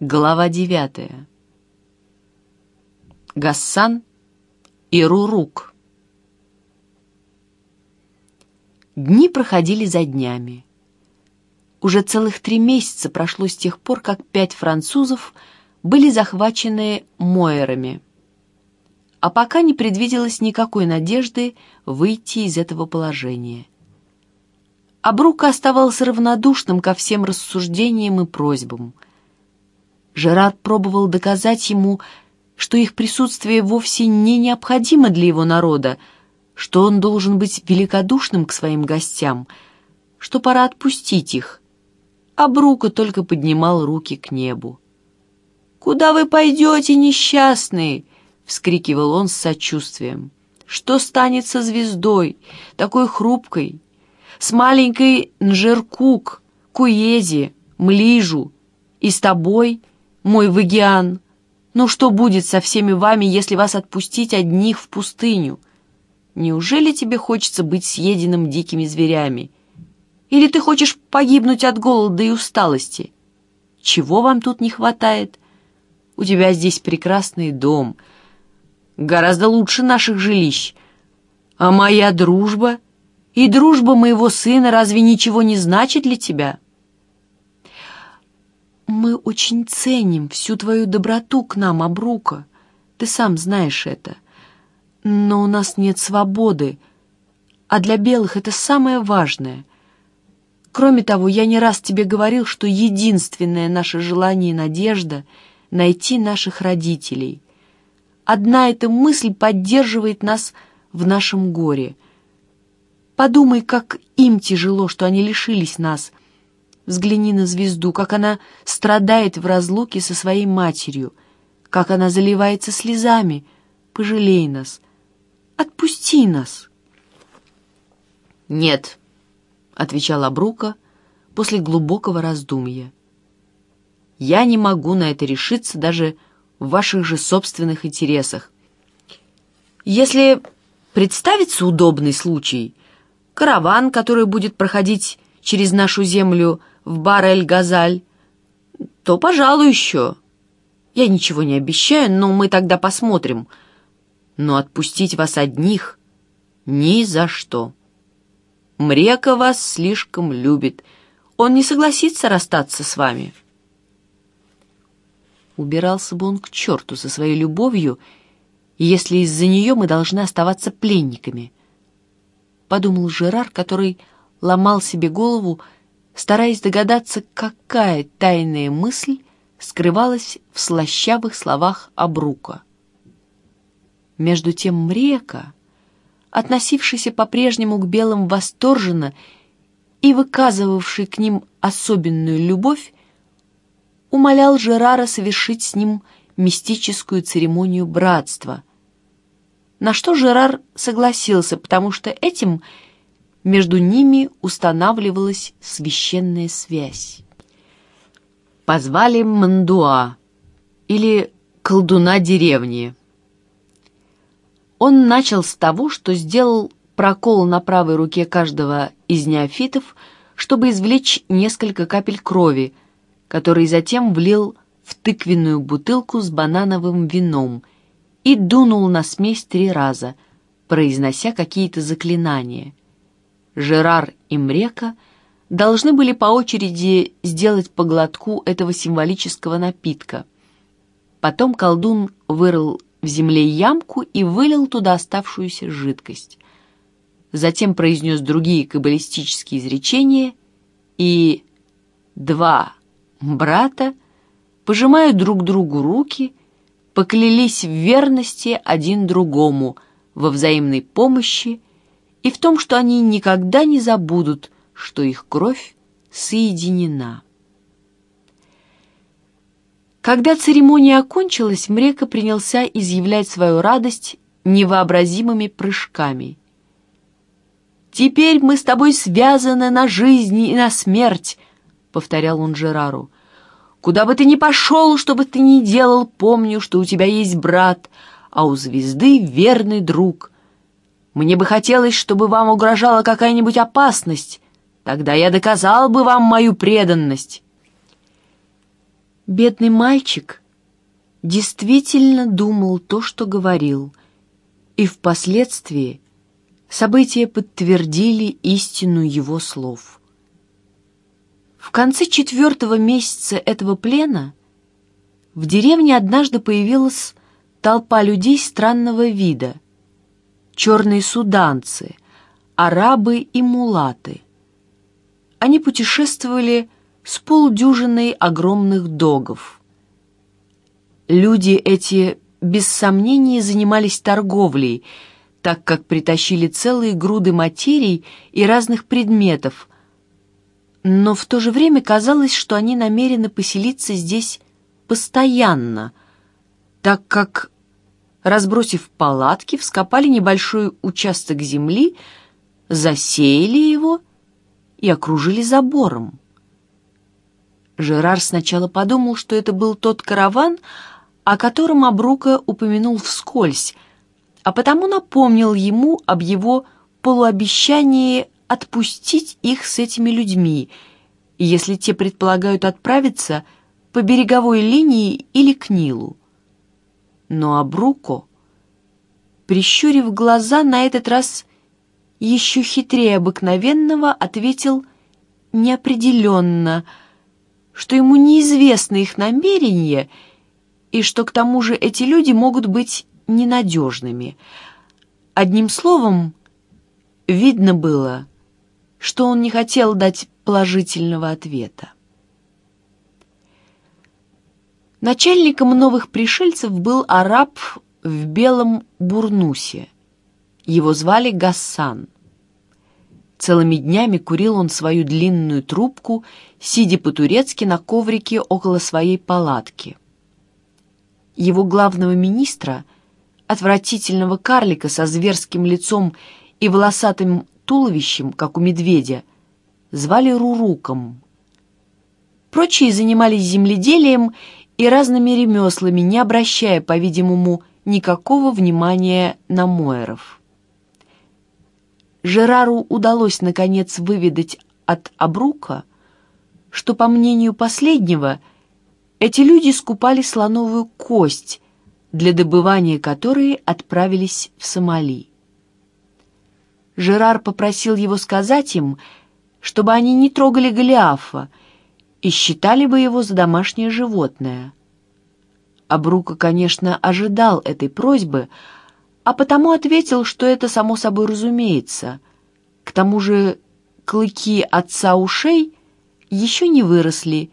Глава девятая. Гассан и Рурук. Дни проходили за днями. Уже целых три месяца прошло с тех пор, как пять французов были захвачены Мойерами. А пока не предвиделось никакой надежды выйти из этого положения. Абрука оставался равнодушным ко всем рассуждениям и просьбам – Жерар пробовал доказать ему, что их присутствие вовсе не необходимо для его народа, что он должен быть великодушным к своим гостям, что пора отпустить их. А Брука только поднимал руки к небу. «Куда вы пойдете, несчастный?» — вскрикивал он с сочувствием. «Что станет со звездой, такой хрупкой, с маленькой Нжеркук, Куези, Млижу и с тобой, мой Вагиан, ну что будет со всеми вами, если вас отпустить одних в пустыню? Неужели тебе хочется быть съеденным дикими зверями? Или ты хочешь погибнуть от голода и усталости? Чего вам тут не хватает? У тебя здесь прекрасный дом, гораздо лучше наших жилищ. А моя дружба и дружба моего сына разве ничего не значит для тебя?» «Мы очень ценим всю твою доброту к нам, Абрука. Ты сам знаешь это. Но у нас нет свободы, а для белых это самое важное. Кроме того, я не раз тебе говорил, что единственное наше желание и надежда — найти наших родителей. Одна эта мысль поддерживает нас в нашем горе. Подумай, как им тяжело, что они лишились нас — Взгляни на звезду, как она страдает в разлуке со своей матерью, как она заливается слезами. Пожалей нас. Отпусти нас. «Нет», — отвечала Брука после глубокого раздумья. «Я не могу на это решиться даже в ваших же собственных интересах. Если представится удобный случай, караван, который будет проходить через нашу землю в бар «Эль-Газаль», то, пожалуй, еще. Я ничего не обещаю, но мы тогда посмотрим. Но отпустить вас одних ни за что. Мрека вас слишком любит. Он не согласится расстаться с вами. Убирался бы он к черту со своей любовью, если из-за нее мы должны оставаться пленниками. Подумал Жерар, который ломал себе голову, стараясь догадаться, какая тайная мысль скрывалась в слащавых словах Абрука. Между тем Мрека, относившийся по-прежнему к белым восторженно и выказывавший к ним особенную любовь, умолял Жерара совершить с ним мистическую церемонию братства, на что Жерар согласился, потому что этим – между ними устанавливалась священная связь. Позвали Мандуа, или колдуна деревни. Он начал с того, что сделал прокол на правой руке каждого из неофитов, чтобы извлечь несколько капель крови, который затем влил в тыквенную бутылку с банановым вином и дунул на смесь три раза, произнося какие-то заклинания. Жерар и Мрека должны были по очереди сделать по глотку этого символического напитка. Потом колдун вырыл в земле ямку и вылил туда оставшуюся жидкость. Затем произнес другие каббалистические изречения, и два брата, пожимая друг другу руки, поклялись в верности один другому, во взаимной помощи и в том, что они никогда не забудут, что их кровь соединена. Когда церемония окончилась, Мрека принялся изъявлять свою радость невообразимыми прыжками. «Теперь мы с тобой связаны на жизнь и на смерть», — повторял он Жерару. «Куда бы ты ни пошел, что бы ты ни делал, помню, что у тебя есть брат, а у звезды верный друг». Мне бы хотелось, чтобы вам угрожала какая-нибудь опасность. Тогда я доказал бы вам мою преданность». Бедный мальчик действительно думал то, что говорил, и впоследствии события подтвердили истину его слов. В конце четвертого месяца этого плена в деревне однажды появилась толпа людей странного вида. Черные суданцы, арабы и мулаты. Они путешествовали с полдюжиной огромных догов. Люди эти, без сомнений, занимались торговлей, так как притащили целые груды материй и разных предметов, но в то же время казалось, что они намерены поселиться здесь постоянно, так как, разбросив палатки, вскопали небольшой участок земли, засеяли его и окружили забором. Жерар сначала подумал, что это был тот караван, о котором Абрука упомянул вскользь, а потому напомнил ему об его полуобещании отпустить их с этими людьми, если те предполагают отправиться по береговой линии или к Нилу. Но Абруко, прищурив глаза, на этот раз еще хитрее обыкновенного, ответил неопределенно, что ему неизвестны их намерения и что к тому же эти люди могут быть ненадежными. Одним словом, видно было, что он не хотел дать положительного ответа. Начальником новых пришельцев был араб в белом бурнусе. Его звали Гассан. Целыми днями курил он свою длинную трубку, сидя по-турецки на коврике около своей палатки. Его главного министра, отвратительного карлика со зверским лицом и волосатым туловищем, как у медведя, звали Руруком. Прочие занимались земледелием и разными ремеслами, не обращая, по-видимому, никакого внимания на Мойеров. Жерару удалось, наконец, выведать от Абрука, что, по мнению последнего, эти люди скупали слоновую кость, для добывания которой отправились в Сомали. Жерар попросил его сказать им, чтобы они не трогали Голиафа и считали бы его за домашнее животное. Абрука, конечно, ожидал этой просьбы, а потому ответил, что это само собой разумеется. К тому же клыки отца ушей еще не выросли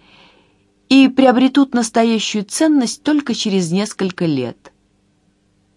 и приобретут настоящую ценность только через несколько лет.